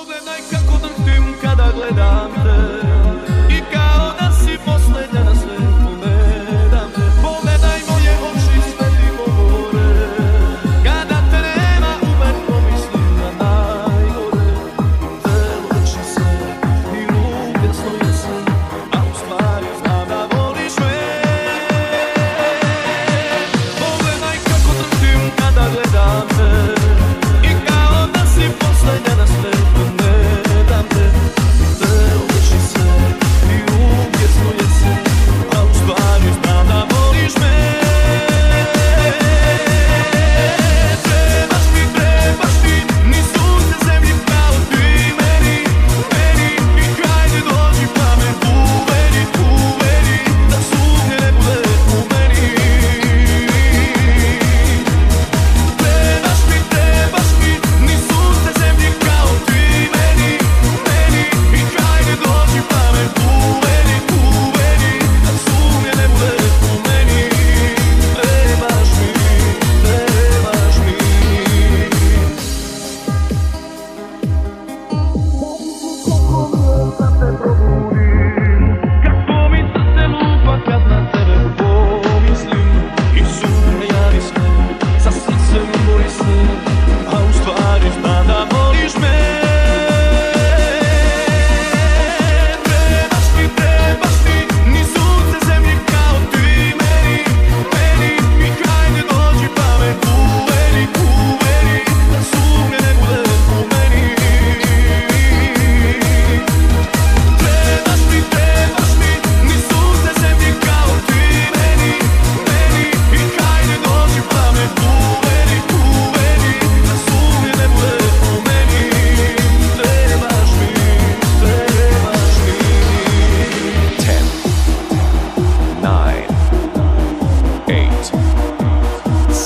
Pogledaj kako drhtim kada gledam te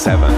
seven.